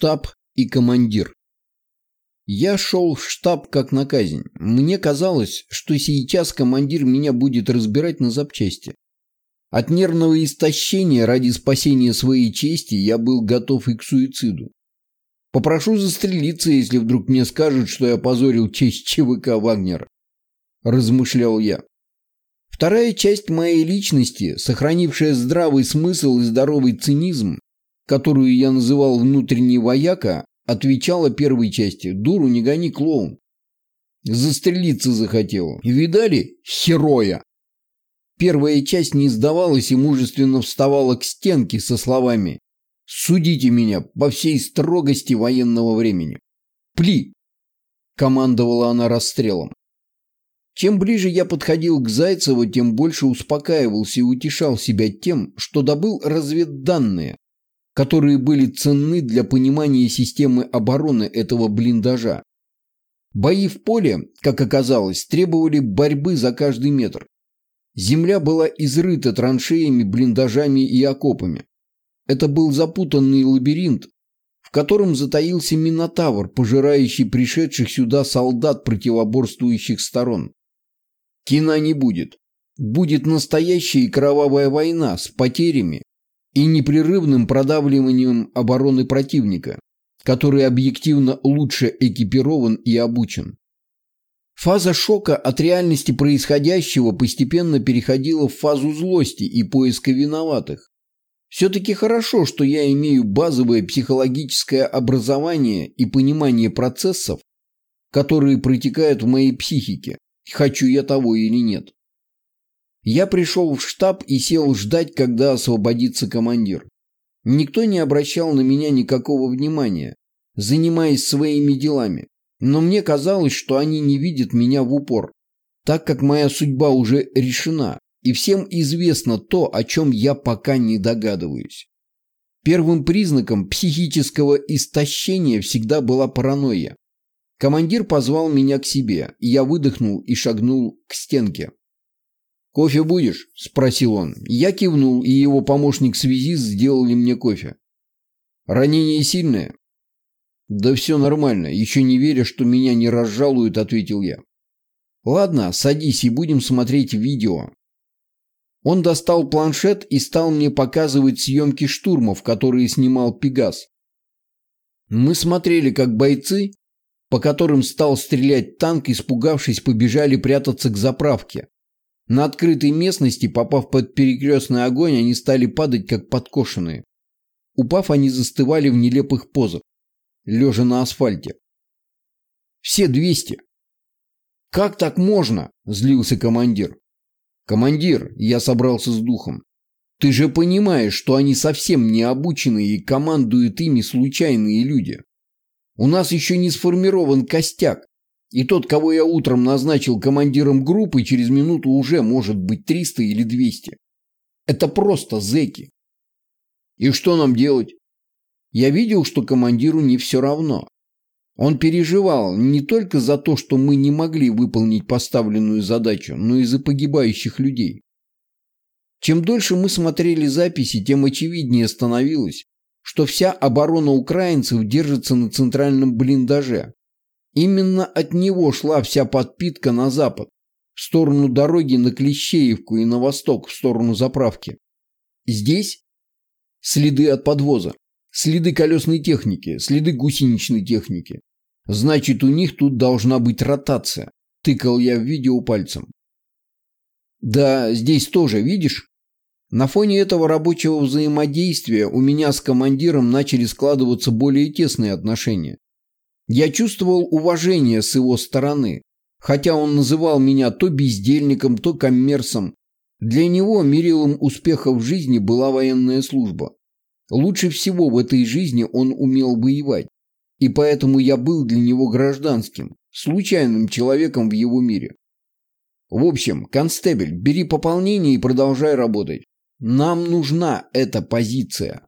Штаб и командир. Я шел в штаб как на казнь. Мне казалось, что сейчас командир меня будет разбирать на запчасти. От нервного истощения ради спасения своей чести я был готов и к суициду. Попрошу застрелиться, если вдруг мне скажут, что я позорил честь ЧВК Вагнера. Размышлял я. Вторая часть моей личности, сохранившая здравый смысл и здоровый цинизм, которую я называл внутренний вояка, отвечала первой части «Дуру не гони, клоун». Застрелиться захотел. Видали? Хероя. Первая часть не сдавалась и мужественно вставала к стенке со словами «Судите меня по всей строгости военного времени». «Пли!» – командовала она расстрелом. Чем ближе я подходил к Зайцеву, тем больше успокаивался и утешал себя тем, что добыл разведданные, которые были ценны для понимания системы обороны этого блиндажа. Бои в поле, как оказалось, требовали борьбы за каждый метр. Земля была изрыта траншеями, блиндажами и окопами. Это был запутанный лабиринт, в котором затаился Минотавр, пожирающий пришедших сюда солдат противоборствующих сторон. Кина не будет. Будет настоящая кровавая война с потерями и непрерывным продавливанием обороны противника, который объективно лучше экипирован и обучен. Фаза шока от реальности происходящего постепенно переходила в фазу злости и поиска виноватых. Все-таки хорошо, что я имею базовое психологическое образование и понимание процессов, которые протекают в моей психике хочу я того или нет. Я пришел в штаб и сел ждать, когда освободится командир. Никто не обращал на меня никакого внимания, занимаясь своими делами, но мне казалось, что они не видят меня в упор, так как моя судьба уже решена, и всем известно то, о чем я пока не догадываюсь. Первым признаком психического истощения всегда была паранойя. Командир позвал меня к себе, и я выдохнул и шагнул к стенке. «Кофе будешь?» – спросил он. Я кивнул, и его помощник-связист сделали мне кофе. «Ранение сильное?» «Да все нормально, еще не веря, что меня не разжалуют», – ответил я. «Ладно, садись и будем смотреть видео». Он достал планшет и стал мне показывать съемки штурмов, которые снимал Пегас. Мы смотрели, как бойцы по которым стал стрелять танк, испугавшись, побежали прятаться к заправке. На открытой местности, попав под перекрестный огонь, они стали падать, как подкошенные. Упав, они застывали в нелепых позах, лежа на асфальте. «Все двести!» «Как так можно?» – злился командир. «Командир!» – я собрался с духом. «Ты же понимаешь, что они совсем не обученные и командуют ими случайные люди. У нас еще не сформирован костяк. И тот, кого я утром назначил командиром группы, через минуту уже может быть 300 или 200. Это просто зэки. И что нам делать? Я видел, что командиру не все равно. Он переживал не только за то, что мы не могли выполнить поставленную задачу, но и за погибающих людей. Чем дольше мы смотрели записи, тем очевиднее становилось, что вся оборона украинцев держится на центральном блиндаже. Именно от него шла вся подпитка на запад, в сторону дороги на Клещеевку и на восток, в сторону заправки. Здесь следы от подвоза, следы колесной техники, следы гусеничной техники. Значит, у них тут должна быть ротация. Тыкал я в видео пальцем. Да, здесь тоже, видишь? На фоне этого рабочего взаимодействия у меня с командиром начали складываться более тесные отношения. Я чувствовал уважение с его стороны, хотя он называл меня то бездельником, то коммерсом. Для него мерилом успеха в жизни была военная служба. Лучше всего в этой жизни он умел воевать, и поэтому я был для него гражданским, случайным человеком в его мире. В общем, констебель, бери пополнение и продолжай работать. Нам нужна эта позиция.